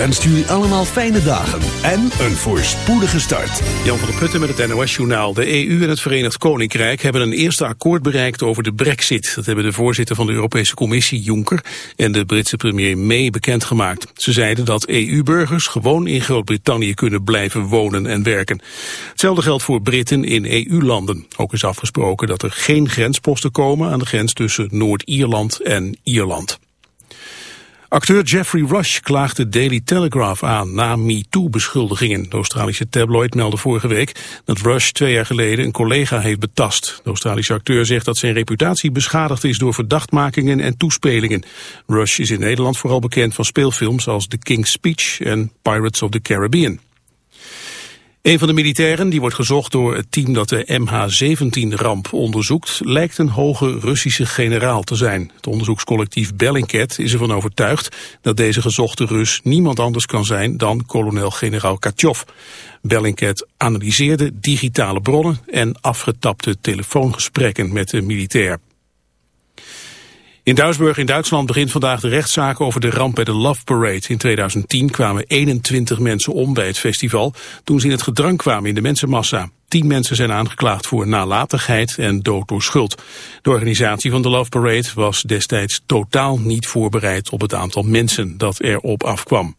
ZFM wenst jullie allemaal fijne dagen en een voorspoedige start. Jan van der Putten met het NOS-journaal. De EU en het Verenigd Koninkrijk hebben een eerste akkoord bereikt over de brexit. Dat hebben de voorzitter van de Europese Commissie, Juncker, en de Britse premier May bekendgemaakt. Ze zeiden dat EU-burgers gewoon in Groot-Brittannië kunnen blijven wonen en werken. Hetzelfde geldt voor Britten in EU-landen. Ook is afgesproken dat er geen grensposten komen aan de grens tussen Noord-Ierland en Ierland. Acteur Jeffrey Rush klaagt de Daily Telegraph aan na MeToo-beschuldigingen. De Australische tabloid meldde vorige week dat Rush twee jaar geleden een collega heeft betast. De Australische acteur zegt dat zijn reputatie beschadigd is door verdachtmakingen en toespelingen. Rush is in Nederland vooral bekend van speelfilms als The King's Speech en Pirates of the Caribbean. Een van de militairen, die wordt gezocht door het team dat de MH17-ramp onderzoekt, lijkt een hoge Russische generaal te zijn. Het onderzoekscollectief Bellingcat is ervan overtuigd dat deze gezochte Rus niemand anders kan zijn dan kolonel-generaal Katjov. Bellingcat analyseerde digitale bronnen en afgetapte telefoongesprekken met de militair. In Duisburg in Duitsland begint vandaag de rechtszaak over de ramp bij de Love Parade. In 2010 kwamen 21 mensen om bij het festival toen ze in het gedrang kwamen in de mensenmassa. Tien mensen zijn aangeklaagd voor nalatigheid en dood door schuld. De organisatie van de Love Parade was destijds totaal niet voorbereid op het aantal mensen dat erop afkwam.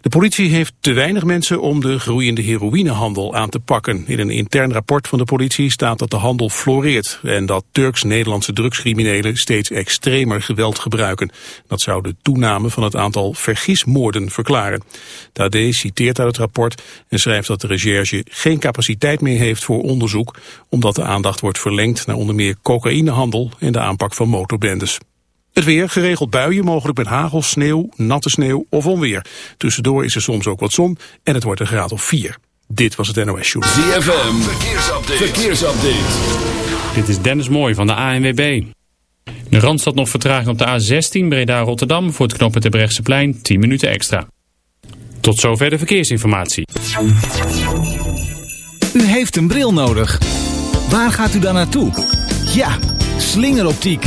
De politie heeft te weinig mensen om de groeiende heroïnehandel aan te pakken. In een intern rapport van de politie staat dat de handel floreert... en dat Turks-Nederlandse drugscriminelen steeds extremer geweld gebruiken. Dat zou de toename van het aantal vergismoorden verklaren. De AD citeert uit het rapport en schrijft dat de recherche geen capaciteit meer heeft voor onderzoek... omdat de aandacht wordt verlengd naar onder meer cocaïnehandel en de aanpak van motorbendes. Het weer, geregeld buien, mogelijk met hagel, sneeuw, natte sneeuw of onweer. Tussendoor is er soms ook wat zon en het wordt een graad of 4. Dit was het NOS Show. ZFM, verkeersupdate. verkeersupdate. Dit is Dennis Mooij van de ANWB. De Randstad nog vertraging op de A16 Breda-Rotterdam voor het knoppen plein 10 minuten extra. Tot zover de verkeersinformatie. U heeft een bril nodig. Waar gaat u dan naartoe? Ja, slingeroptiek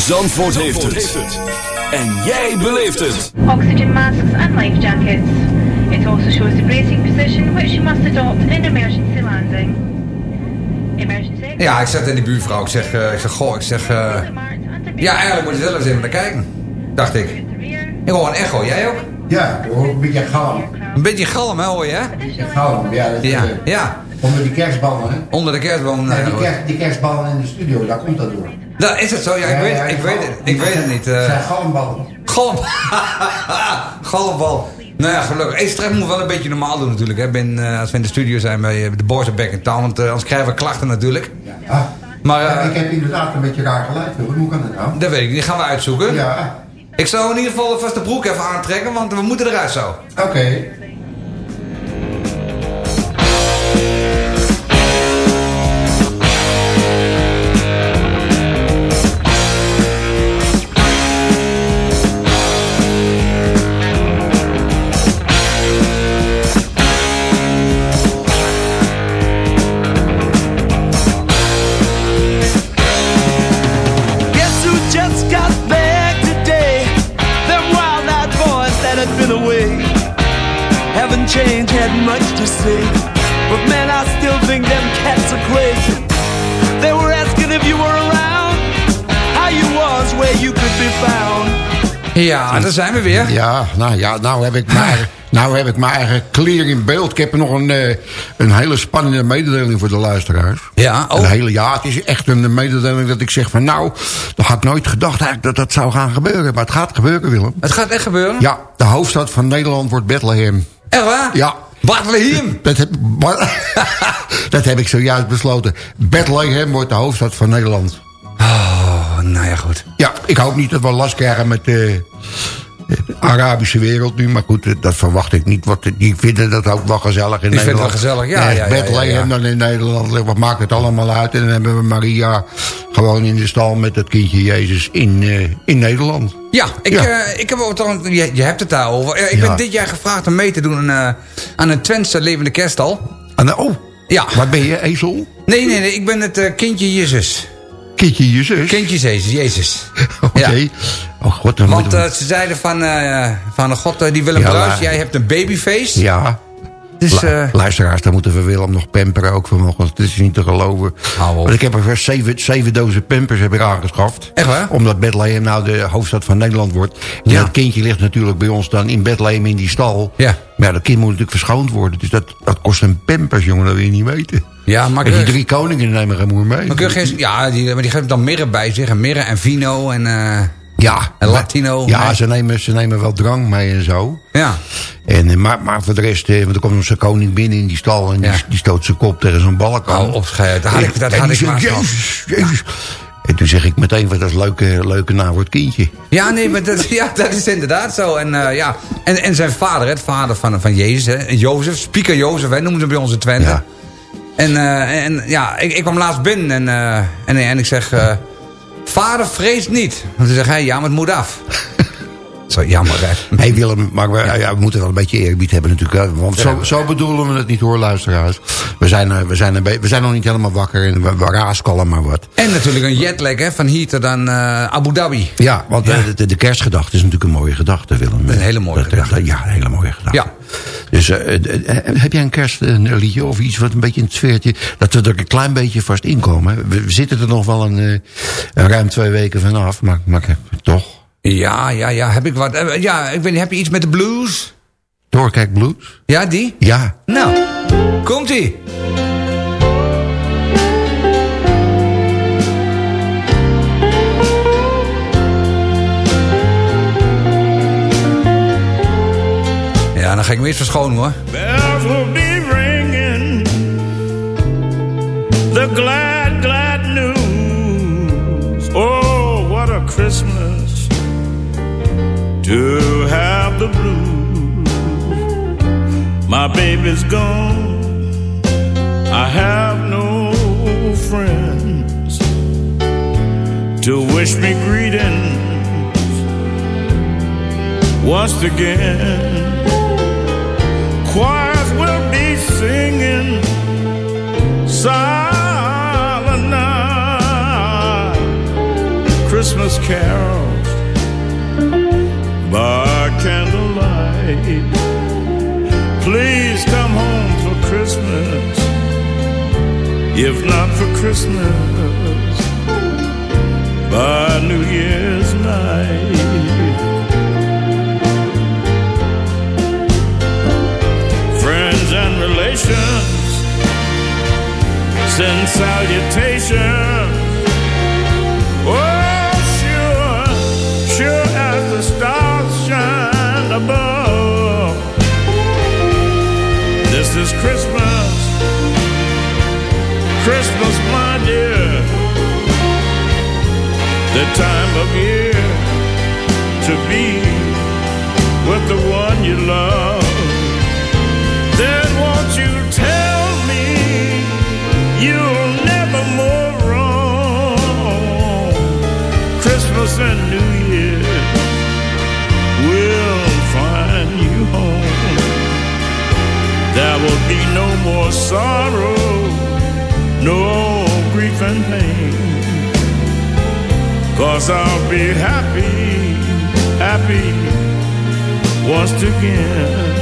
Zandvoort heeft het. En jij beleeft het. Oxygen masks and life jackets. It also shows the bracing position which you must adopt in emergency landing. Emergency Ja, ik zat in die buurvrouw. Ik zeg, uh, ik zeg goh, ik zeg... Uh, ja, eigenlijk moet je zelf eens even naar kijken. Dacht ik. Ik hoor een echo, jij ook? Ja, ik hoor een beetje galm. Een beetje galm, hè, hoor je? Een beetje galm, ja. Dat is Ja, eh, ja. Onder die kerstballen, hè? Onder de kerstboom. Ja, die, kerst, die kerstballen in de studio, daar komt dat door. Nou, is het zo? Ja, ik, Ja, weet, ja, ik, weet, het, ik weet het niet. Eh zijn galmballen. galm. Galmbal. Nou ja, gelukkig. Hey, stress moet wel een beetje normaal doen natuurlijk. Hè. Ben, eh, als we in de studio zijn bij eh, de Boys Back in Town. Want eh, anders krijgen we klachten natuurlijk. Ja. Maar ik heb inderdaad een beetje raar geluid, hoor. Hoe kan dat nou? dat weet ik niet. Die gaan we uitzoeken. Ja, Ik zou in ieder geval vast de broek even aantrekken. Want we moeten eruit zo. oké. To. But man, I still think them cats are crazy. They were asking if you were around, how you was, where you could be found. Ja, daar zijn we weer. Ja, nou ja, nou heb ik mijn eigen, nou heb ik mijn eigen clear in beeld. Ik heb nog een, eh, een hele spannende mededeling voor de luisteraars. Ja, oh. Een hele, ja, het is echt een mededeling dat ik zeg van nou, dat had ik nooit gedacht eigenlijk dat dat zou gaan gebeuren. Maar het gaat gebeuren, Willem. Het gaat echt gebeuren? Ja, de hoofdstad van Nederland wordt Bethlehem. Echt waar? Ja. Bethlehem? Dat heb, dat heb ik zojuist besloten. Bethlehem wordt de hoofdstad van Nederland. Oh, nou ja, goed. Ja, ik hoop niet dat we last krijgen met de Arabische wereld nu. Maar goed, dat verwacht ik niet. Want die vinden dat ook wel gezellig in Die vinden Nederland. het wel gezellig, ja, ja, ja, ja, ja. dan in Nederland. Wat maakt het allemaal uit? En dan hebben we Maria gewoon in de stal met het kindje Jezus in, eh, in Nederland. Ja, ik, Ja. eh, ik heb ook dan, je, je hebt het daarover. Eh, ik ben dit jaar gevraagd om mee te doen aan, eh, aan een Twentse levende kerststal. En, oh, Ja. wat ben je, ezel? Nee, nee, nee, ik ben het kindje Jezus. Kindje Jezus? Kindje Jezus, Jezus. Oké. Ja. Oh god, dan Want eh, ze zeiden van, eh, van God, eh, die Willem Ja, Bruis, jij hebt een babyface. ja, Dus, eh, Luisteraars, dan moeten we Willem nog pamperen ook vanochtend. Het is niet te geloven. Want ik heb er zeven, zeven dozen pampers heb ik aangeschaft. Echt waar? Omdat Bethlehem nou de hoofdstad van Nederland wordt. En Ja. dat kindje ligt natuurlijk bij ons dan in Bethlehem in die stal. Ja. Maar ja, dat kind moet natuurlijk verschoond worden. Dus dat, dat kost een pampers, jongen, dat wil je niet weten. ja, maar, En die drie koningen nemen geen moer mee. maar kun je geen, ja, die, maar die geven dan mirre bij zich. En mirre en vino en, eh, ja, en latino. Ja, Nee. ze nemen, ze nemen wel drank mee en zo. ja. En, eh, maar, maar voor de rest, eh, want er komt onze koning binnen in die stal... en die, Ja. die stoot zijn kop tegen zo'n balk aan. Hou op, schijt. Dat had ik, dat En had ik maar. Jezus, Jezus. En toen zeg ik meteen, wat dat is een leuke, leuke naam voor het kindje. Ja, nee, maar dat, ja, dat is inderdaad zo. En, eh, ja. en, en zijn vader, het vader van, van Jezus, hè, Jozef, speaker Jozef, hè, noemen ze bij onze Twente. Ja. En, en ja, ik, ik kwam laatst binnen en, en, en ik zeg, vader vrees niet. Toen zegt hij, ja, maar het moet af. Zo jammer, hè. Hey Willem, maar we, ja, we moeten wel een beetje eerbied hebben natuurlijk. Want zo, zo bedoelen we het niet hoor, luisteraars. We zijn, eh, we zijn, we zijn nog niet helemaal wakker en we, we raaskallen maar wat. En natuurlijk een jetlag hè, van hier tot aan eh, Abu Dhabi. Ja, want eh, De, de kerstgedachte is natuurlijk een mooie gedachte, Willem. Een hele mooie Dat- gedachte. Ja, een hele mooie gedachte. Ja. Dus heb jij een kerstliedje of iets wat een beetje in het sfeertje... dat we er een klein beetje vast inkomen? We, we zitten er nog wel een, ruim twee weken vanaf, maar, maar toch... Ja, ja, ja, heb ik wat. eh, Ja, ik weet niet, heb je iets met de blues? Doorkijk Blues? Ja, die? Ja. Nou, komt-ie. Ja, dan ga ik me eerst verschonen hoor. bells will be ringing the glad, to have the blues. My baby's gone, I have no friends to wish me greetings once again. Choirs will be singing silent night Christmas carols Please come home for Christmas, if not for Christmas, by New Year's night. friends and relations send salutations. Oh, sure, sure as the stars shine above. Is Christmas, Christmas, my dear, the time of year to be with the one you love. Then won't you tell me you'll never more wrong? Christmas and will be no more sorrow, no grief and pain. Cause I'll be happy, happy once again.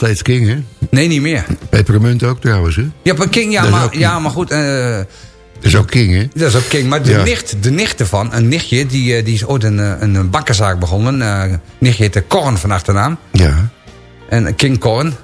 Steeds king, hè? nee, niet meer. Pepermunt ook trouwens, hè? Ja, maar King, ja, maar, ja, maar goed. eh, Dat is ook king, hè? dat is ook King. Maar de, Ja. nicht, de nicht ervan, een nichtje, die, eh, die is ooit een, eh, een, een bakkerzaak begonnen. eh nichtje heette Korn van achternaam. Ja. En King Korn.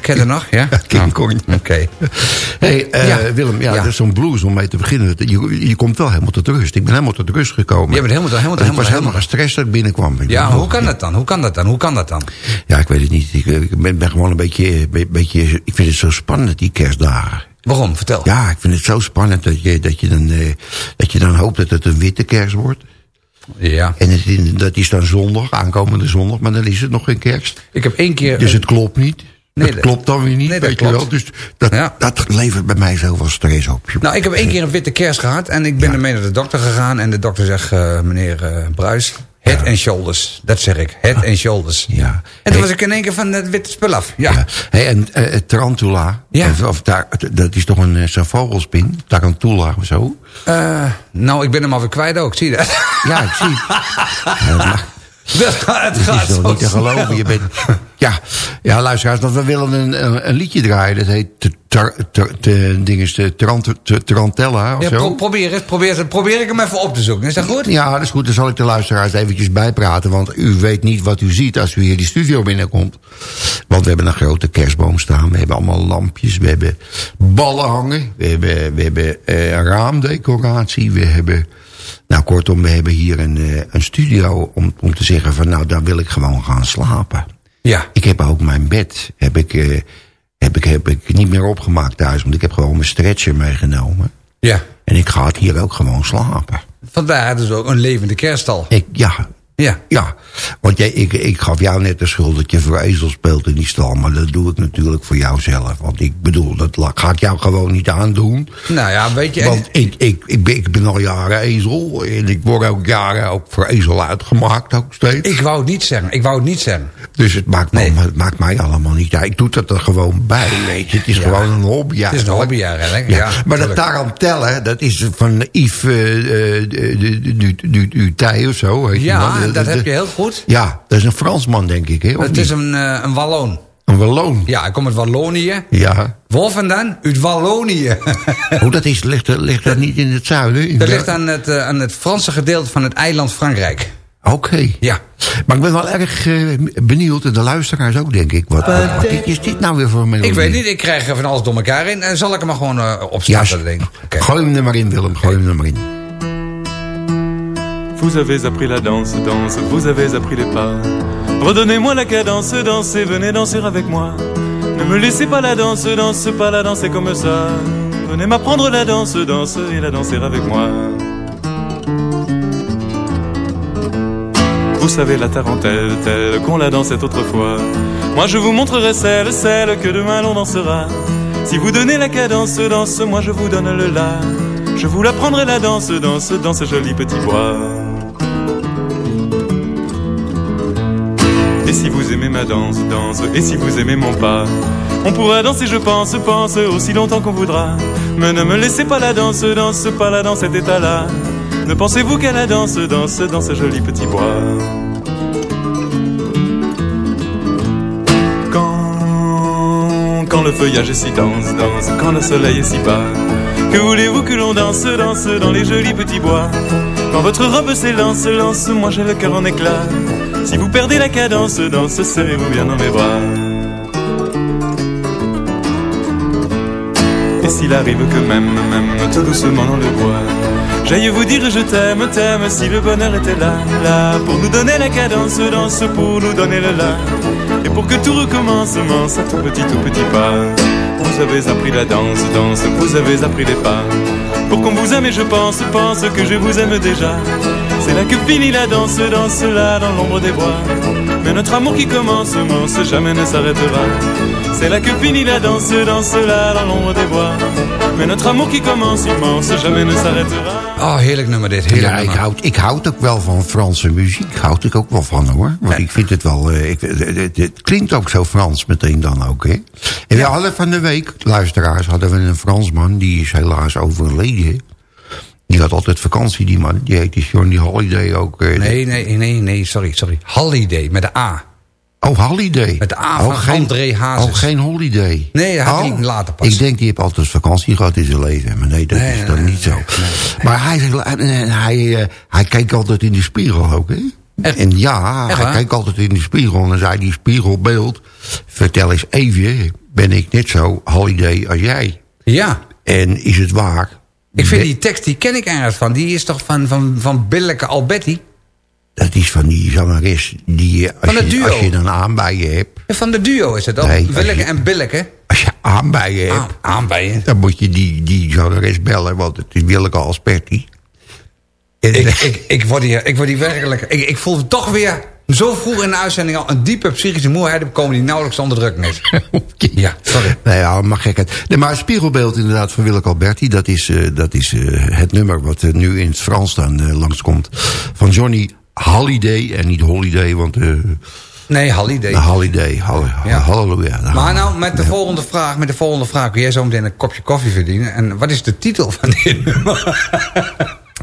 Ken, je nog? Ja? King Nou, Korn. Oké. hey, eh, Ja. Willem, ja, Ja. dat is zo'n blues om mee te beginnen. Je, je komt wel helemaal tot rust. Ik ben helemaal tot rust gekomen. Je bent helemaal, helemaal, Want ik was helemaal, helemaal gestrest dat ik binnenkwam. Ik Ja, hoe kan dat dan? Hoe kan dat dan? Hoe kan dat dan? Ja, ik weet het niet. Ik, ik ben, ben gewoon een beetje, be- beetje... Ik vind het zo spannend, die kerstdagen. Waarom? Vertel. Ja, ik vind het zo spannend dat je, dat je, dan, eh, dat je dan hoopt dat het een witte kerst wordt. Ja. En het, dat is dan zondag, aankomende zondag, maar dan is het nog geen kerst. Ik heb één keer... Dus het klopt niet. Nee, dat klopt dan weer niet, nee, dat weet je wel. Dus dat, Ja. dat levert bij mij zoveel stress op. Nou, ik heb één keer een witte kerst gehad. En ik ben ermee naar de dokter gegaan. En de dokter zegt, eh, meneer eh, Bruis... Head and shoulders. Dat zeg ik. Head and shoulders. Ja. En toen Hey, was ik in één keer van het witte spul af. Ja. ja. Hey, en eh, tarantula, Ja. of, of daar, dat is toch een eh, zo'n vogelspin? Tarantula of zo? Eh, nou, ik ben hem alweer kwijt ook. Zie je dat? Ja, ik zie het. Dat het Het gaat is toch niet te geloven. Je bent, ja, ja, luisteraars, want we willen een, een, een liedje draaien. Dat heet de tar, tar, de, ding is de Tarant, de Tarantella of Ja, zo. pro- probeer het. Probeer, het. probeer ik hem even op te zoeken. Is dat goed? Ja, dat is goed. Dan zal ik de luisteraars eventjes bijpraten. Want u weet niet wat u ziet als u hier die studio binnenkomt. Want we hebben een grote kerstboom staan. We hebben allemaal lampjes. We hebben ballen hangen. We hebben, we hebben eh, raamdecoratie. We hebben... Nou, kortom, we hebben hier een, eh, een studio om, om te zeggen van... nou, daar wil ik gewoon gaan slapen. Ja. Ik heb ook mijn bed heb ik, eh, heb ik, heb ik niet meer opgemaakt thuis. Want ik heb gewoon mijn stretcher meegenomen. Ja. En ik ga het hier ook gewoon slapen. Vandaar dus ook een levende kerststal. Ik, ja, Ja. ja, want jij, ik, ik gaf jou net de schuld dat je voor ezel speelt in die stal. Maar dat doe ik natuurlijk voor jou zelf. Want ik bedoel, dat ga ik jou gewoon niet aandoen. Nou ja, weet je... Want ik, ik, ik, ben, ik ben al jaren ezel. En ik word ook jaren ook voor ezel uitgemaakt ook steeds. Ik wou het niet zeggen. Ik wou het niet zeggen. dus het maakt, Nee. me, het maakt mij allemaal niet uit. Ik doe dat er gewoon bij, weet je. Het is Ja. gewoon een hobby Het is een hobby eigenlijk. Ja, Ja, maar dat tuurlijk. tarantellen, dat is van Yves uh, Dutay of zo. Weet je wel. Ja, dat de- heb je heel goed. Ja, dat is een Fransman, denk ik. Hè? Of Het niet? is een, eh, een Walloon. Een Walloon. Ja, ik kom uit Wallonië. Ja. Waar vandaan? Uit Wallonië. Hoe dat is, ligt, dat- ligt dat niet in het zuiden? In Dat ligt aan het, eh, aan het Franse gedeelte van het eiland Frankrijk. Oké. Ja. Maar ik ben wel erg eh, benieuwd, en de luisteraars ook, denk ik. Wat, wat, wat dit- is dit nou weer voor een melodie? Ik weet niet, ik krijg er van alles door elkaar in. En zal ik hem maar gewoon Ja, opstarten, denk ik. Gooi hem er maar in, Willem. Gooi hem er maar in. Vous avez appris la danse, danse, vous avez appris les pas. Redonnez-moi la cadence, dansez, venez danser avec moi. Ne me laissez pas la danse, danse, pas la danser comme ça. Venez m'apprendre la danse, danse et la danser avec moi. Vous savez la tarentelle, telle qu'on la dansait autrefois. Moi je vous montrerai celle, celle que demain l'on dansera. Si vous donnez la cadence, danse, moi je vous donne le la. Je vous l'apprendrai la danse, danse, dans ce joli petit bois. Et si vous aimez ma danse, danse, et si vous aimez mon pas, on pourra danser, je pense, pense, aussi longtemps qu'on voudra. Mais ne me laissez pas la danse, danse, pas là dans cet état-là. Ne pensez-vous qu'à la danse, danse, dans ce joli petit bois. Quand, quand le feuillage est si dense, danse, quand le soleil est si bas, que voulez-vous que l'on danse, danse dans les jolis petits bois? Quand votre robe s'élance, lance, moi j'ai le cœur en éclat. Si vous perdez la cadence, danse, serrez-vous bien dans mes bras. Et s'il arrive que même, même tout doucement dans le bois, J'aille vous dire je t'aime, t'aime si le bonheur était là, là Pour nous donner la cadence, danse, pour nous donner le là. Et pour que tout recommence, commence à tout petit, tout petit pas. Vous avez appris la danse, danse, vous avez appris les pas. Pour qu'on vous aime et je pense, pense que je vous aime déjà C'est là que finit la danse, danse là dans l'ombre des bois Mais notre amour qui commence, commence, jamais ne s'arrêtera C'est là que finit la danse, danse là dans l'ombre des bois Mais notre amour qui commence, immense, jamais ne s'arrêtera Oh, heerlijk nummer dit. Heerlijk Ja, ik nummer. houd, ik houd ook wel van Franse muziek. Houd ik ook wel van hoor. Want ik vind het wel... eh, ik, het, het- het klinkt ook zo Frans meteen dan ook. Hè? En we hadden van de week, luisteraars, hadden we een Fransman. Die is helaas overleden. Die had altijd vakantie, die man. Die heette Johnny Holiday ook. eh, Nee, nee, nee, nee, sorry, sorry. Holiday, met de A. Oh, Holiday. Met de A van André Hazes. Oh, geen Holiday. Nee, dat had hij Oh, later pas. Ik denk, die heeft altijd vakantie gehad in zijn leven. Maar nee, dat Nee, is nee, dan nee, niet zo. Maar hij, hij, hij, eh, hij keek altijd in de spiegel ook, hè? En ja, Echt hij keek altijd in de spiegel. En dan zei die spiegelbeeld... Vertel eens even, ben ik net zo holiday als jij? Ja. En is het waar? Ik vind die tekst, die ken ik ergens van. Die is toch van, van, van Billeke Alberti? Dat is van die zangeres die als, Van het je, duo. als je dan aan bij je hebt... Van de duo is het dan. Nee, Willeke je- en Billeke. Als je aan bij je hebt... Aan bij je. Dan moet je die, die zangeres bellen, want het is Willeke Alsperti. Ik, ik, ik, word hier, ik word hier werkelijk... Ik, ik voel toch weer zo vroeg in de uitzending al... een diepe psychische moeheid komen die nauwelijks te onderdrukken is. Ja, sorry. Nee, ja, mag gekheid. Nee, maar het spiegelbeeld inderdaad van Willeke Alberti... dat is, eh, dat is eh, het nummer wat eh, nu in het Frans dan langskomt. Van Johnny Holiday en niet Holiday, want... Nee, Holiday. de Holiday, hall- Ja. halleluja. Maar nou, met de, volgende vraag, met de volgende vraag... kun jij zo meteen een kopje koffie verdienen. En wat is de titel van dit nummer?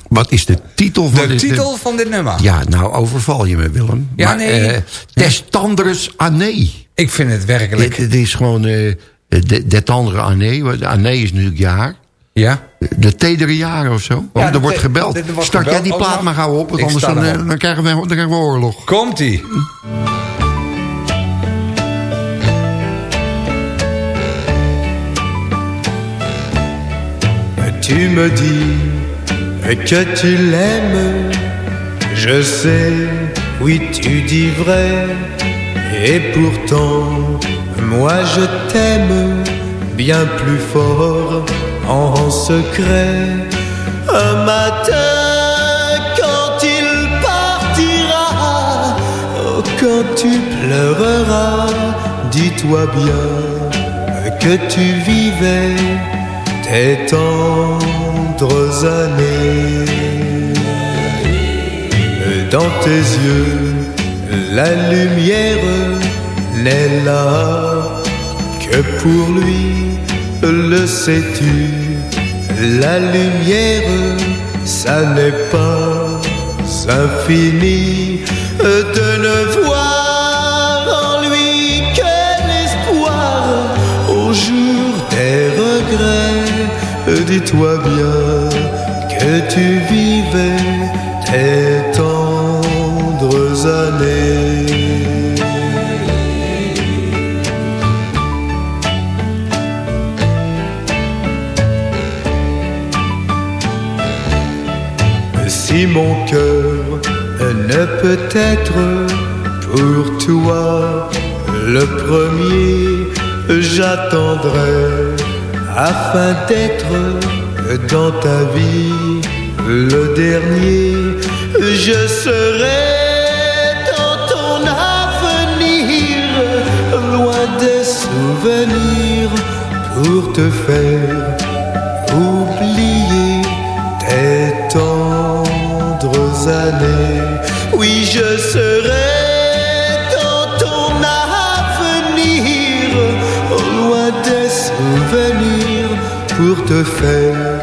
Wat is de titel van De dit titel nummer? van dit nummer. Ja, nou overval je me, Willem. Ja, maar, nee. eh, Des tendres années. Ik vind het werkelijk... Het, het is gewoon... eh de, de tendre année. want Année is natuurlijk jaar. Ja? De tedere jaren of zo. Want Ja, er wordt gebeld. wordt Start jij die plaat maar gauw op. Want anders dan, erop. eh, dan, krijgen we, dan krijgen we oorlog. Komt-ie. Tu me dis que tu l'aimes, je sais, oui tu dis vrai, et pourtant moi je t'aime bien plus fort en secret. Un matin quand il partira, quand tu pleureras, dis-toi bien que tu vivais tes années. Dans tes yeux, la lumière n'est là que pour lui, le sais-tu? La lumière, ça n'est pas infini de ne voir Dis-toi bien que tu vivais tes tendres années. Si mon cœur ne peut être pour toi le premier, j'attendrai afin d'être dans ta vie le dernier. Je serai dans ton avenir, loin des souvenirs, pour te faire pour te faire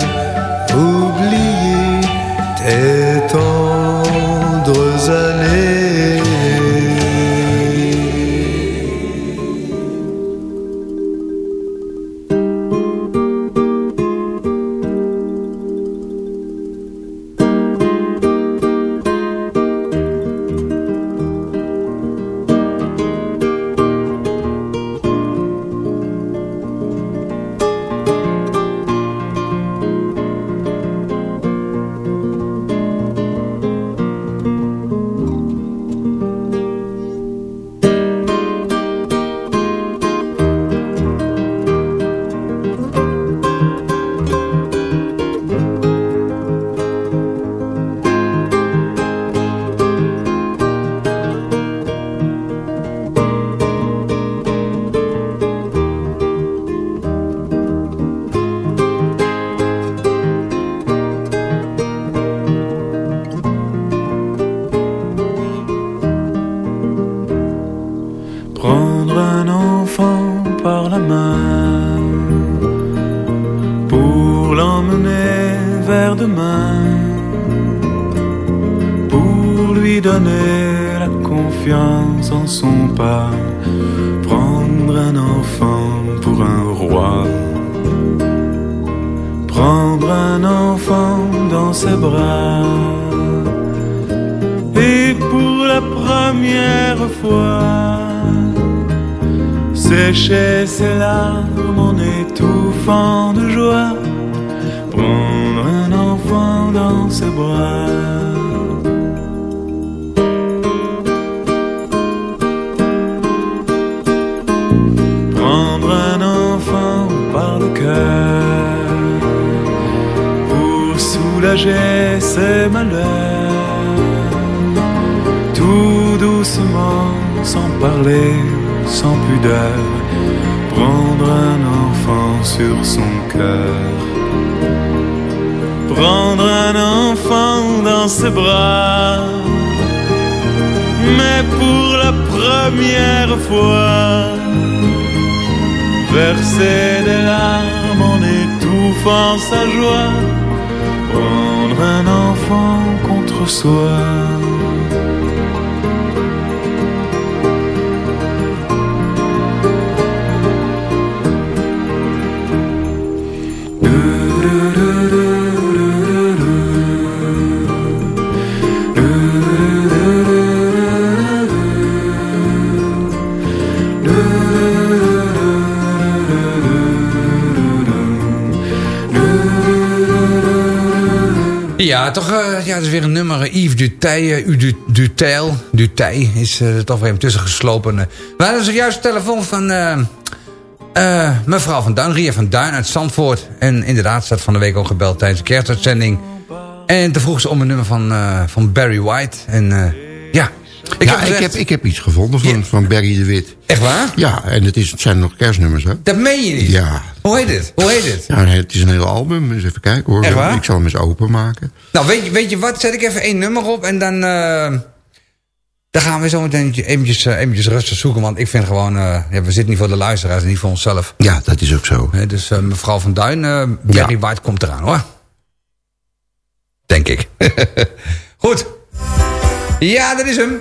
Ja, toch, eh, ja, het is weer een nummer. eh, Yves Dutay, uh, U Dutel, Dutay, is eh, er toch weer even tussen geslopen. eh. We hadden zojuist de telefoon van eh, mevrouw van Duin, Ria van Duin uit Zandvoort. En inderdaad, ze had van de week ook gebeld tijdens de kerstuitzending. En toen vroeg ze om een nummer van, eh, van Barry White. En eh, ja, Ik, ja, ik, heb, ik heb iets gevonden van, van Barry de Wit. Echt waar? Ja, en het, is, het zijn nog kerstnummers, hè? Dat meen je niet? Ja. Hoe heet het? Hoe heet het? Ja, het is een heel album. Dus even kijken hoor. Echt waar? Ik zal hem eens openmaken. Nou, weet je, weet je wat? Zet ik even één nummer op en dan... eh, dan gaan we zo meteen eventjes, eh, eventjes rustig zoeken. Want ik vind gewoon... eh, ja, we zitten niet voor de luisteraars en niet voor onszelf. Ja, dat is ook zo. Dus eh, mevrouw Van Duin, eh Barry White komt eraan hoor. Denk ik. Goed. Ja, dat is hem.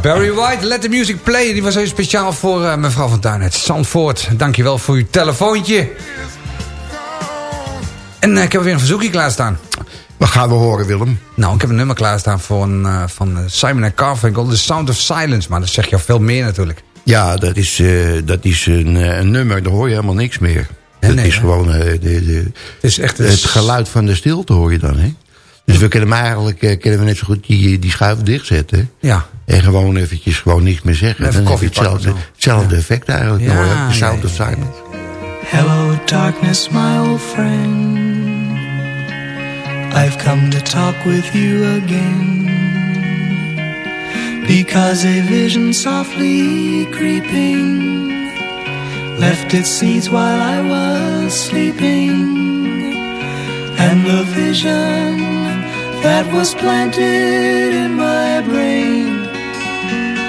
Barry White, Let the Music Play. Die was heel speciaal voor eh, mevrouw van Duin uit Zandvoort. Dankjewel voor uw telefoontje. En eh, ik heb weer een verzoekje klaarstaan. Wat gaan we horen, Willem? Nou, ik heb een nummer klaarstaan eh, van eh, Simon Carfunkel. The Sound of Silence. Maar dat zeg je al veel meer natuurlijk. Ja, dat is, dat is een, een nummer, daar hoor je helemaal niks meer. Nee, is hè? gewoon de, de, Het is echt... het geluid van de stilte hoor je dan, hè? Dus we kunnen hem eigenlijk kunnen we net zo goed die, die schuif dichtzetten. Ja. En gewoon eventjes gewoon niks meer zeggen. Even dan heb je hetzelfde, hetzelfde effect eigenlijk. Ja, ook de ja, sound ja, of ja, ja. silence. Hello, darkness, my old friend. I've come to talk with you again. Because a vision softly creeping left its seeds while I was sleeping. And the vision that was planted in my brain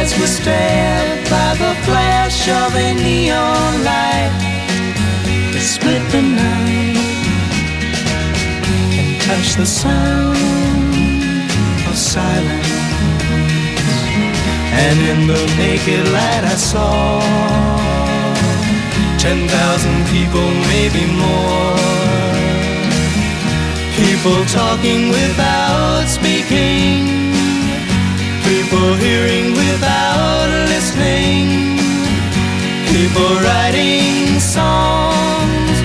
were stabbed by the flash of a neon light that split the night and touched the sound of silence. And in the naked light I saw ten thousand people, maybe more. People talking without speaking. People hearing without listening. People writing songs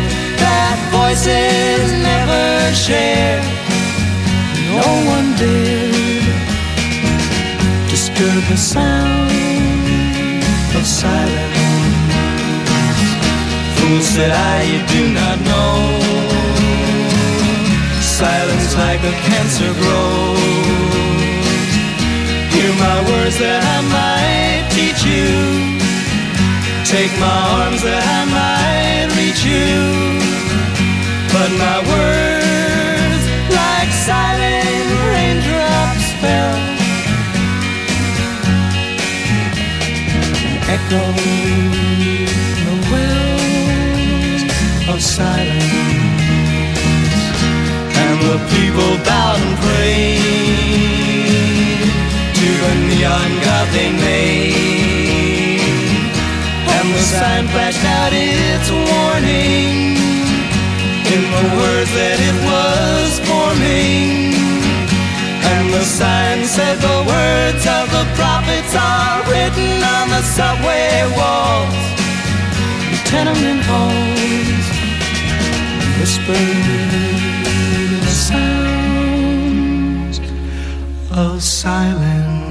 that voices never share. No one did disturb the sound of silence. Fool said I, you do not know. Silence like a cancer grows. Hear my words that I might teach you. Take my arms that I might reach you. But my words, like silent raindrops, fell. Echoed the wells of silence. And the people bowed and prayed to the they made. And the sign flashed out its warning in the words that it was forming. And the sign said the words of the prophets are written on the subway walls, the tenement halls, whispered the sounds of silence.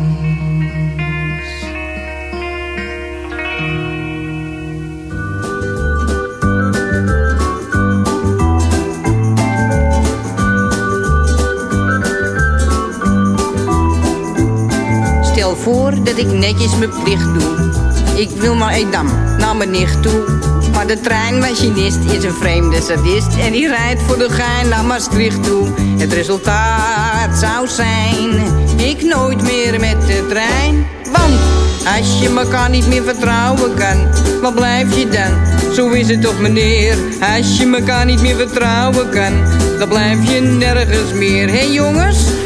Voor dat ik netjes mijn plicht doe. Ik wil naar Edam, naar mijn nicht toe. Maar de treinmachinist is een vreemde sadist. En die rijdt voor de gein naar Maastricht toe. Het resultaat zou zijn, ik nooit meer met de trein. Want als je elkaar niet meer vertrouwen kan, wat blijf je dan? Zo is het toch meneer, als je elkaar niet meer vertrouwen kan, dan blijf je nergens meer. Hé jongens?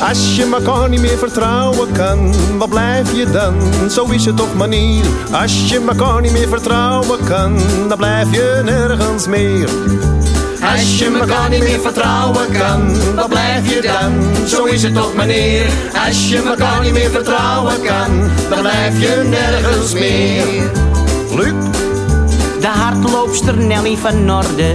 als je elkaar niet meer vertrouwen kan, wat blijf je dan? Zo is het toch manier. Als je elkaar niet meer vertrouwen kan, dan blijf je nergens meer. Als je elkaar niet meer vertrouwen kan, wat blijf je dan? Zo is het toch meneer. Als je elkaar niet meer vertrouwen kan, dan blijf je nergens meer. Luc? De hardloopster Nelly van Norde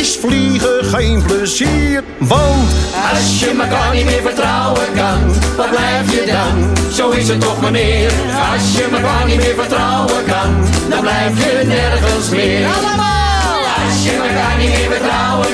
is vliegen geen plezier. Want Als je elkaar niet meer vertrouwen kan, waar blijf je dan? Zo is het toch meneer. Als je elkaar niet meer vertrouwen kan, dan blijf je nergens meer. Allemaal! Als je elkaar niet meer vertrouwen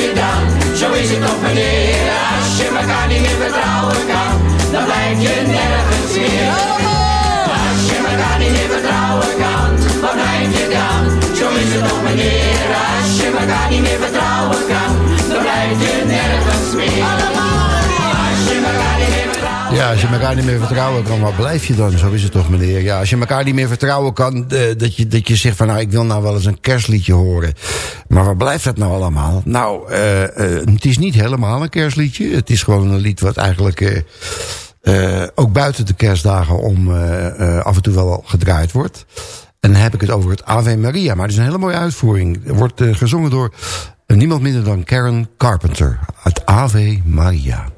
je dan? Zo is het toch meneer. Als je elkaar niet meer vertrouwen kan, dan blijf je nergens meer. Als je elkaar niet meer vertrouwen kan, waar blijf je dan? Zo is het toch meneer. Als je elkaar niet meer vertrouwen kan, Ja, als je elkaar niet meer vertrouwen kan, waar blijf je dan? Zo is het toch, meneer? Ja, als je elkaar niet meer vertrouwen kan, eh, dat, je, dat je zegt van... nou, ik wil nou wel eens een kerstliedje horen. Maar waar blijft dat nou allemaal? Nou, eh, eh, het is niet helemaal een kerstliedje. Het is gewoon een lied wat eigenlijk... ook buiten de kerstdagen om af en toe wel gedraaid wordt. En dan heb ik het over het Ave Maria. Maar het is een hele mooie uitvoering. Het wordt gezongen door niemand minder dan Karen Carpenter. Het Ave Maria.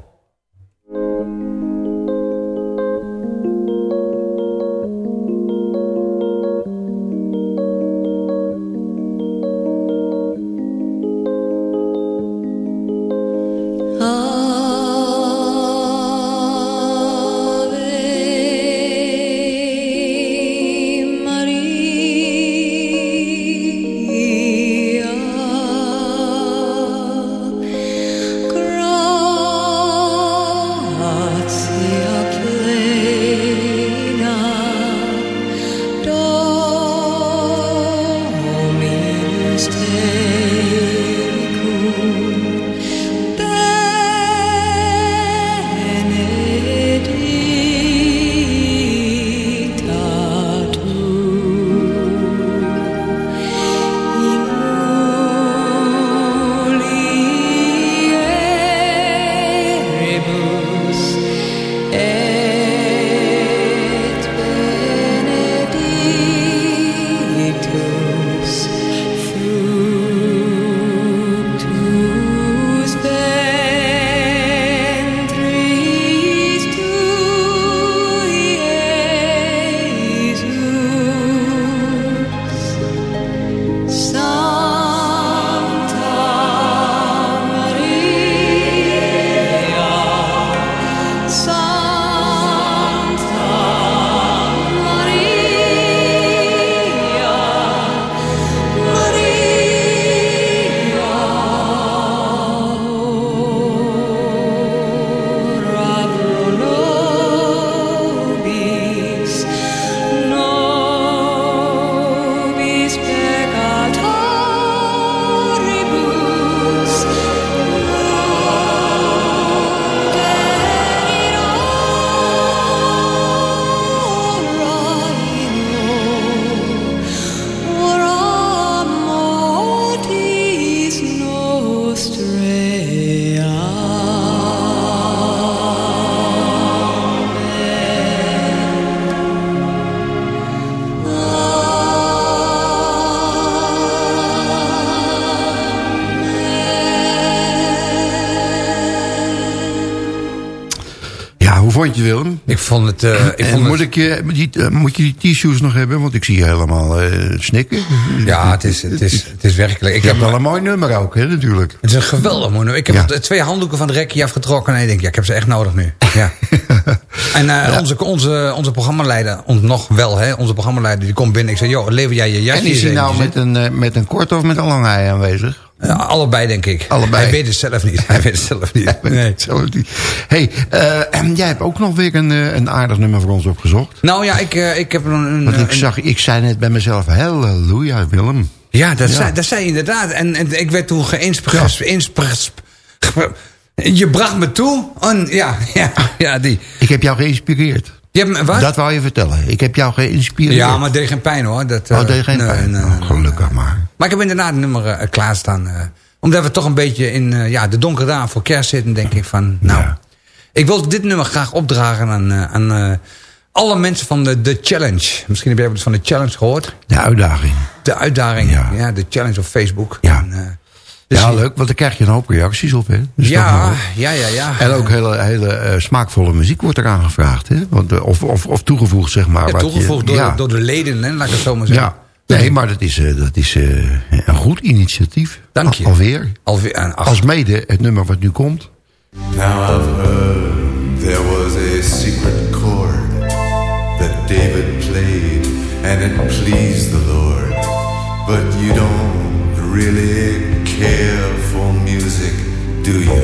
Vond je Willem? Ik vond het... eh, ik vond moet, het ik, je, die, eh, moet je die t-shirts nog hebben? Want ik zie je helemaal snikken. ja, het is, het, is, het is werkelijk... Ik heb wel een mooi nummer ook, hè, natuurlijk. Het is een geweldig mooi nummer. Ik heb Ja. twee handdoeken van de rekje afgetrokken. En ik denk, ja, ik heb ze echt nodig nu. Ja. en onze, onze, onze programmaleider, ons nog wel, hè, onze programmaleider, die komt binnen. Ik zei, joh, lever jij je jasje En is hij nou met een, met een kort of met een lang ei aanwezig? Ja, allebei, denk ik. Allebei. Hij weet het zelf niet. Hij weet het zelf niet. Nee. Is die. hey, eh, en jij hebt ook nog weer een, eh, een aardig nummer voor ons opgezocht. Nou ja, ik, eh, ik heb een... een, Want ik, zag, ik zei net bij mezelf, halleluja Willem. Ja, dat, Ja. Zei, dat zei je inderdaad. En, en ik werd toen geïnspireerd. Je bracht me toe. En, ja, ja, ja, die. Ik heb jou geïnspireerd. Je hebt wat? Dat wou je vertellen. Ik heb jou geïnspireerd. ja, maar het deed geen pijn hoor. Dat, Oh, eh, deed geen nee, pijn. nee, Oh, nee. gelukkig maar. Maar ik heb inderdaad een nummer eh, klaarstaan. eh, omdat we toch een beetje in ja, de donkere dagen voor kerst zitten, denk ik van... Nou, ik wil dit nummer graag opdragen aan, aan alle mensen van de, de Challenge. Misschien heb je eens van de Challenge gehoord. De uitdaging. De uitdaging, ja. Ja. de Challenge op Facebook. Ja. En, dus ja, leuk, want daar krijg je een hoop reacties op, hè? Dus ja, ja, ja, ja. En ook hele, hele eh, smaakvolle muziek wordt eraan gevraagd, hè? Want, eh, of, of, of toegevoegd, zeg maar. Ja, wat toegevoegd je, door, ja. door de leden, hè, laat ik het zo maar zeggen. Ja. Nee, maar dat is, eh, dat is eh, een goed initiatief. Dank je. Al- Alweer. Alweer, Als mede het nummer wat nu komt. Now I've heard there was a secret chord that David played and it pleased the Lord. But you don't really do you?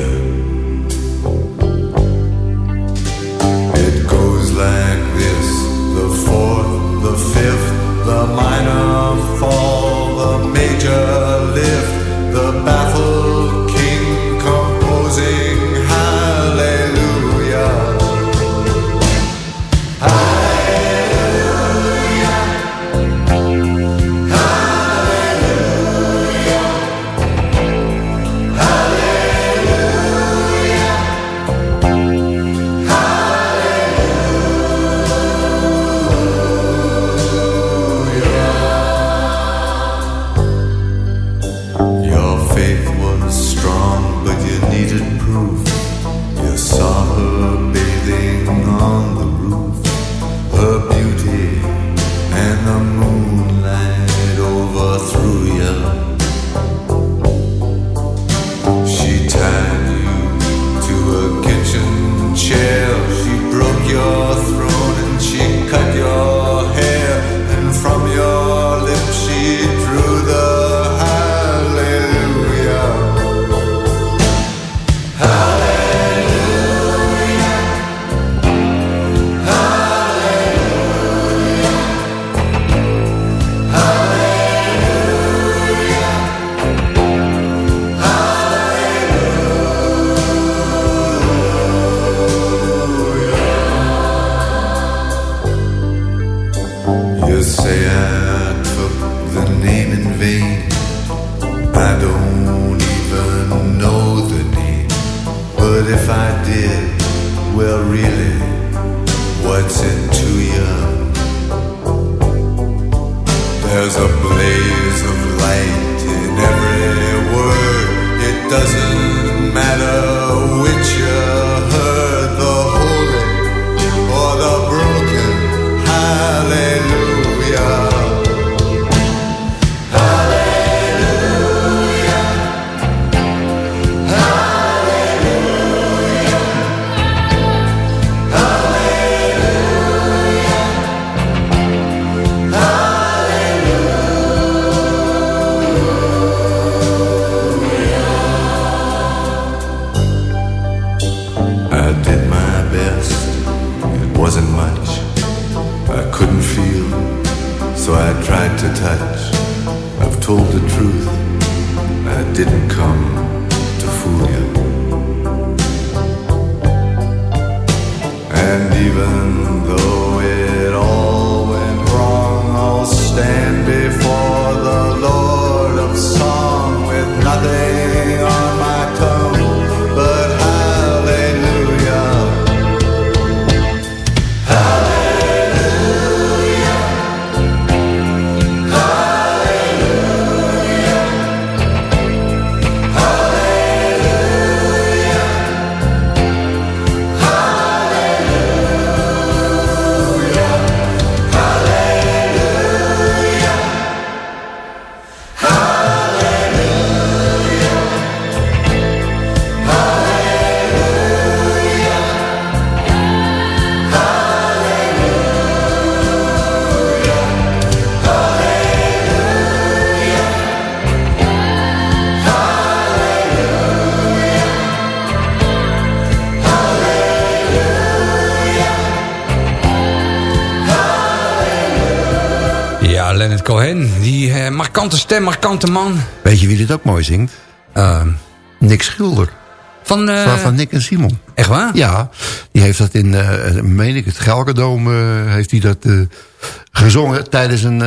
Leonard Cohen. Die eh, markante stem, markante man. Weet je wie dit ook mooi zingt? Nick Schilder. Van, eh, van, van Nick en Simon. Echt waar? Ja, die heeft dat in, eh meen ik, het Gelredome heeft hij dat gezongen tijdens een,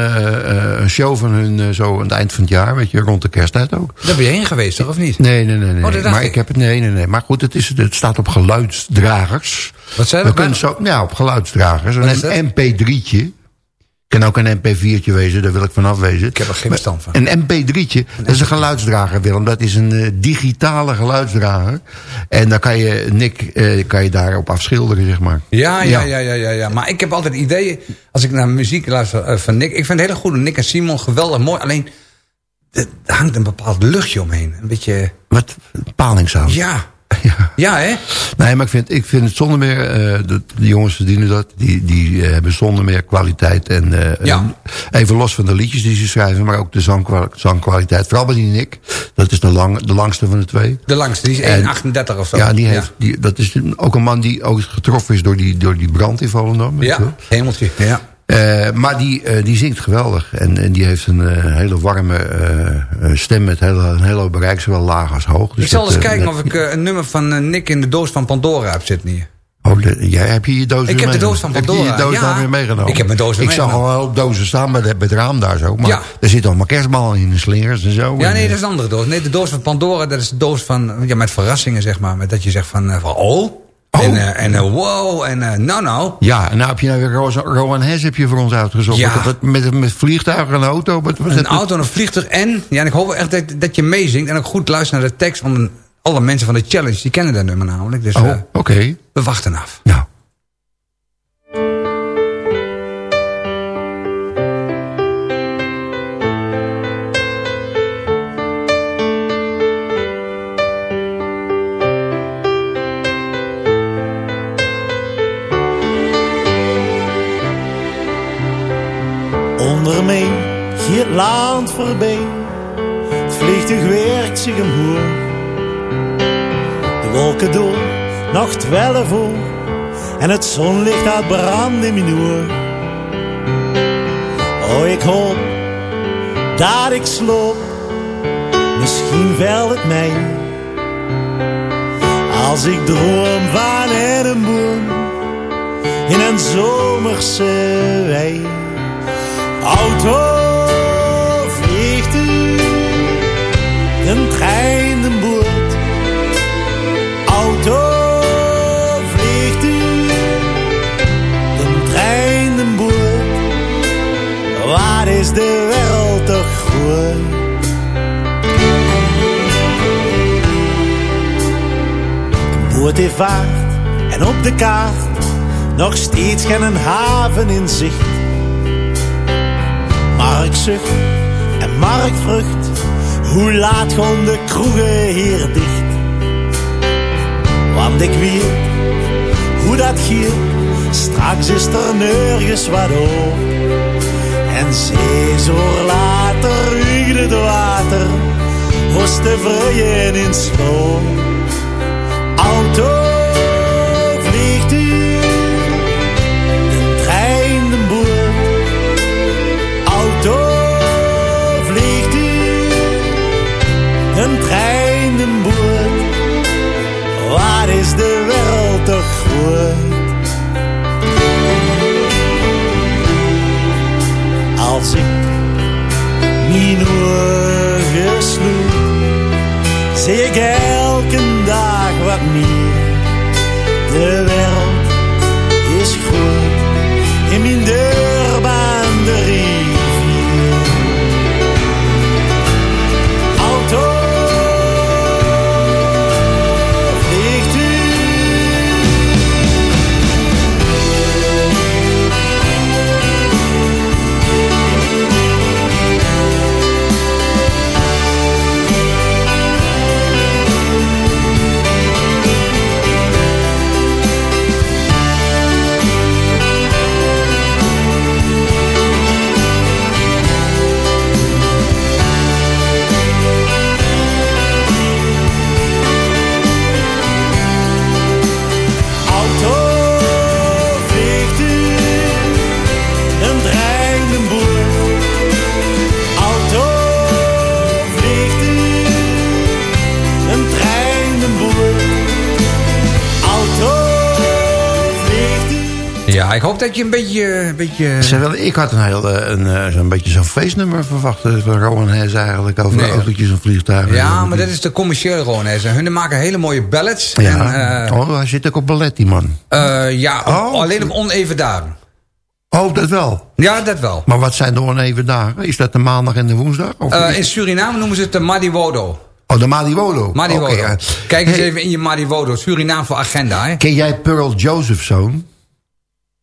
show van hun zo aan het eind van het jaar, weet je, rond de kersttijd ook. Daar ben je heen geweest, toch, of niet? Nee, nee, nee. nee. Oh, maar ik. ik heb het, nee, nee, nee. Maar goed, het, is, het staat op geluidsdragers. Wat We dat? kunnen zo, ja, op geluidsdragers. Een mp3'tje. Kan ook een mp4'tje wezen, daar wil ik vanaf wezen. Ik heb er geen verstand van. Een mp3'tje, dat is een geluidsdrager, Willem. Dat is een eh, digitale geluidsdrager. En dan kan je, Nick, eh, kan je daarop afschilderen, zeg maar. Ja, ja, ja, ja, ja, ja. Maar ik heb altijd ideeën, als ik naar muziek luister eh, van Nick. Ik vind het hele goede Nick en Simon geweldig mooi. Alleen, er hangt een bepaald luchtje omheen. Een beetje... Wat? Palingshout. Ja. Ja, hè? Nee, maar ik vind, ik vind het zonder meer... eh, de, de jongens verdienen dat. Die, die eh, hebben zonder meer kwaliteit. En, eh, Ja. en even los van de liedjes die ze schrijven... maar ook de zangkwa- zangkwaliteit. Vooral bij die Nick. Dat is de, lang, de langste van de twee. De langste, die is En- 1,38 of zo. Ja, die heeft, Die, dat is ook een man die ook getroffen is door die, door die brand in Volendam. Ja, hemeltje. Ja. Eh, maar die, eh, die zingt geweldig. En, en die heeft een eh, hele warme stem met hele, een hele bereik, zowel laag als hoog. Dus ik zal dat, eens kijken of ik een nummer van Nick in de doos van Pandora heb zitten hier. Oh, de- jij, heb je je doos Ik heb de meegenomen? doos van Heb je Pandora, je doos ja. daar weer meegenomen? Ik heb mijn doos weer Ik zag al meegenomen. wel op dozen staan bij, de, bij het raam daar zo. Maar Ja. er zitten allemaal kerstballen in de slingers en zo. Ja, nee, dat is een andere doos. Nee, de doos van Pandora, dat is de doos van, ja, met verrassingen, zeg maar. Met dat je zegt van, van oh, en, eh, en eh, wow, en eh, nou nou. Ja, en nou heb je nou weer Rosa- Rowan Hess heb je voor ons uitgezocht. Ja. Met, met, met vliegtuigen en een auto. Wat was Een auto en een vliegtuig en, ja, en ik hoop echt dat, dat je meezingt en ook goed luistert naar de tekst. Want alle mensen van de challenge, die kennen dat nummer namelijk. Dus Oh, oké. we wachten af. Land voorbij. Het vliegtuig werkt zich omhoog. De wolken door, nacht wel voor. En het zonlicht gaat branden in mijn oor. Oh, ik hoop dat ik sloop. Misschien wel het mij. Als ik droom van een boom in een zomerse wei. Auto boot. Auto vliegt u, een trein, een boot. Waar is de wereld toch groot? Een boot die vaart en op de kaart nog steeds geen haven in zicht. Mark zucht en Mark vrucht, hoe laat gaan de kroegen hier dicht? Want ik weet hoe dat giet, straks is er nergens wat op. En zes uur later wiegde het water, was te vrijen in sloom. Auto een trein, een boer. Waar is de wereld toch groot? Als ik mijn ogen sloeg, zie ik elke dag wat meer. Ik hoop dat je een beetje... Een beetje... Wel, ik had een heel, eh, een, eh, zo'n beetje zo'n feestnummer verwacht eh, van Rowan Hes eigenlijk over Nee. autootjes en vliegtuigen. Ja, maar dat is de commerciële hè. Ze hun maken hele mooie ballads. Ja. En, oh, hij zit ook op ballet, die man. ja, Oh. alleen op oneven dagen. Oh, dat wel. Ja, dat wel. Maar wat zijn de oneven dagen? Is dat de maandag en de woensdag? Of in Suriname noemen ze het de Madiwodo. oh, de. Madiwodo. Oké, ja. Kijk eens Hey, even in je Madiwodo. Suriname voor agenda, hè? Ken jij Pearl Joseph zoon?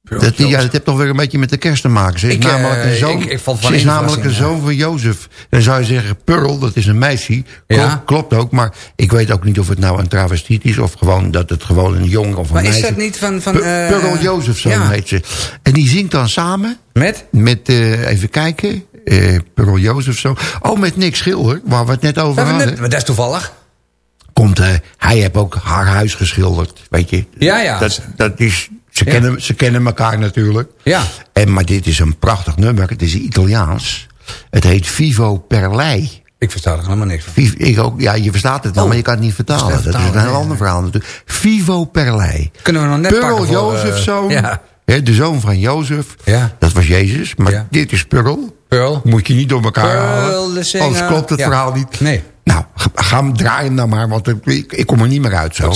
Dat, ja, dat heeft toch weer een beetje met de kerst te maken. Ze is Ik, eh, namelijk een zoon, ik- ik ze is namelijk een zoon van Jozef. Dan zou je zeggen, Pearl, dat is een meisje. Klopt, Ja. klopt ook, maar ik weet ook niet of het nou een travestiet is... of gewoon dat het gewoon een jongen of een Maar is meisje dat niet van... van eh, Pearl Jozefzoon ja. heet ze. En die zingt dan samen... Met? Met, eh, even kijken... eh Pearl Jozefzoon. Oh, met Nick Schilder, waar we het net over maar hadden. net- maar dat is toevallig. Komt, hij heeft ook haar huis geschilderd, weet je. Ja, ja. Dat, dat is, ze, Ja. kennen, ze kennen elkaar natuurlijk. Ja. En, maar dit is een prachtig nummer. Het is Italiaans. Het heet Vivo per lei. Ik versta er helemaal niks van. Viv- Ik ook, ja, je verstaat het wel, Oh. maar je kan het niet vertalen. Dat is een heel ander verhaal natuurlijk. Vivo per lei. Kunnen we nog net Pearl pakken voor, eh, Jozefzoon. ja. de zoon van Jozef. Ja. Dat was Jezus. Maar Ja. dit is Pearl. Pearl. Moet je niet door elkaar Pearl, halen. Anders klopt het Ja. verhaal niet. Nee. Nou, ga, ga hem draaien dan maar, want ik, ik kom er niet meer uit zo.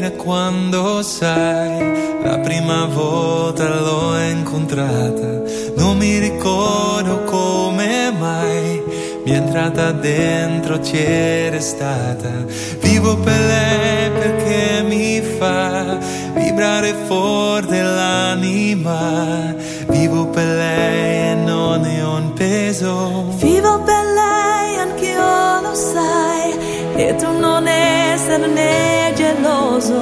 Da quando sai, la prima volta l'ho incontrata. Non mi ricordo come mai mi è entrata dentro, c'era stata. Vivo per lei perché mi fa vibrare forte l'anima. Vivo per lei e non è un peso. Vivo per lei, anch'io lo sai, e tu non esserne geloso,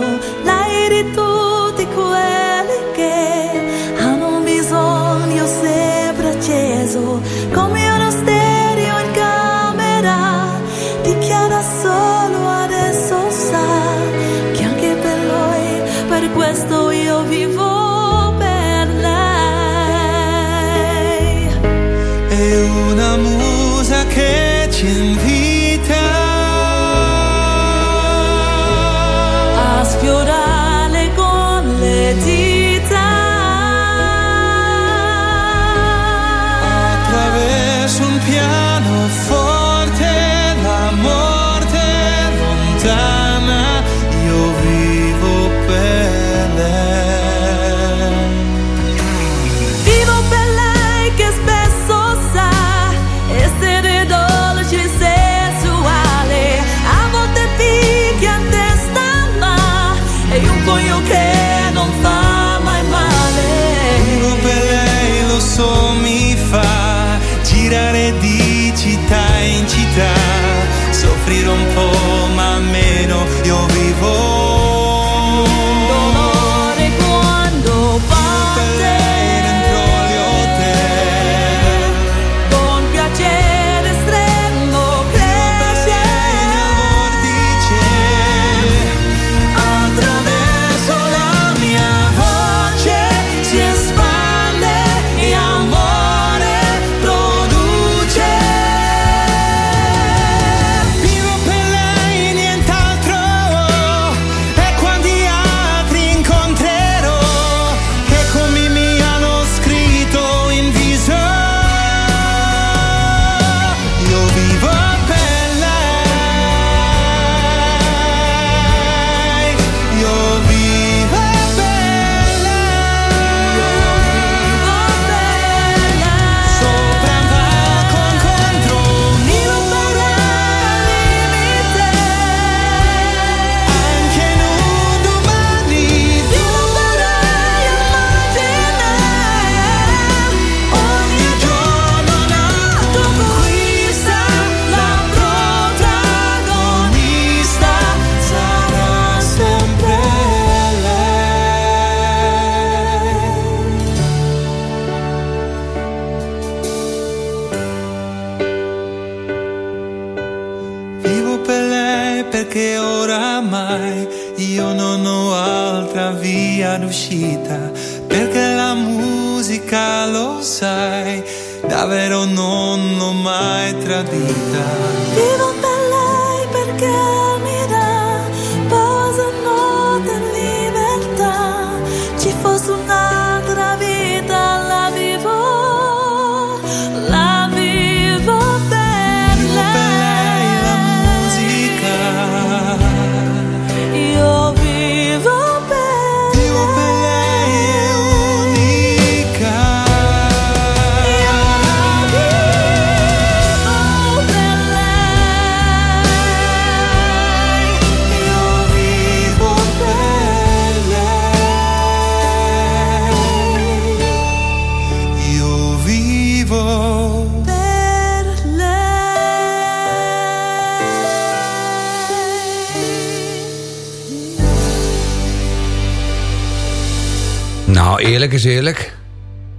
Nou, eerlijk is eerlijk.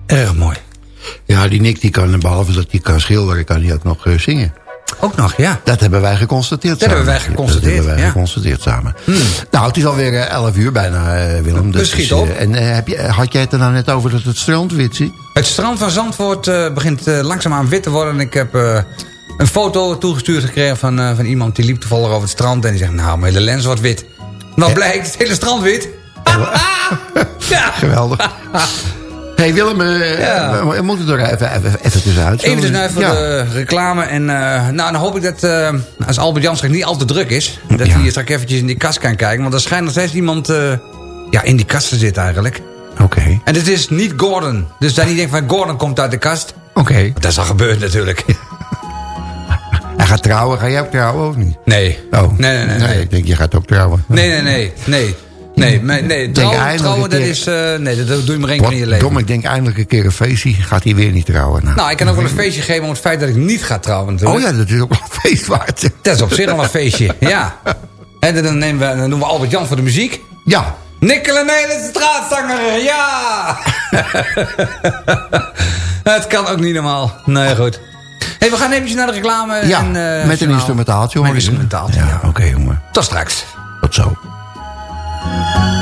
Erg mooi. Ja, die Nick die kan, behalve dat hij kan schilderen, kan hij ook nog eh, zingen. Ook nog, ja. Dat hebben wij geconstateerd Dat hebben wij geconstateerd, Dat hebben wij ja. Hmm. geconstateerd samen. Nou, het is alweer eh, 11 uur bijna, eh, Willem. Dus schiet is, op. eh, en eh, heb je, had jij het er nou net over dat het strand wit ziet? Het strand van Zandvoort eh, begint eh, langzaamaan wit te worden. En ik heb eh, een foto toegestuurd gekregen van, eh, van iemand die liep toevallig over het strand. En die zegt, nou, mijn hele lens wordt wit. Nou blijkt, het hele strand wit. ja. Geweldig. hey Willem, eh, Ja. we, we moeten er even, even, even tussenuit. Even dus nou voor Ja. de reclame. En eh, nou, dan hoop ik dat eh, als Albert Jan straks niet al te druk is... dat hij straks eventjes in die kast kan kijken. Want er schijnt nog steeds iemand ja, in die kast te zitten eigenlijk. Oké. En het is niet Gordon. Dus dat niet denkt van Gordon komt uit de kast. Oké. Dat is al gebeurd natuurlijk. Hij gaat trouwen. Ga jij ook trouwen of niet? Nee. Oh. Nee, nee, nee, nee. ik denk, je gaat ook trouwen. Nee, nee, nee. Nee, Nee, nee trouwen, dat is... Eh, nee, dat doe je maar één keer in je leven. Dom, ik denk eindelijk een keer een feestje. Gaat hij weer niet trouwen? Nou, nou ik kan ook wel een feestje geven om het feit dat ik niet ga trouwen. Natuurlijk. Oh ja, dat is ook wel een feest waard. Dat is op zich al een feestje, ja. En dan, nemen we, dan doen we Albert-Jan voor de muziek. Ja. Nikkele Nederlandse straatzanger, ja! het kan ook niet normaal. Nee, goed. hey, we gaan eventjes naar de reclame. Ja, eh, met een instrumentaaltje. Met een instrumentaaltje, ja. ja. Oké, jongen. Tot straks. Tot zo. Bye.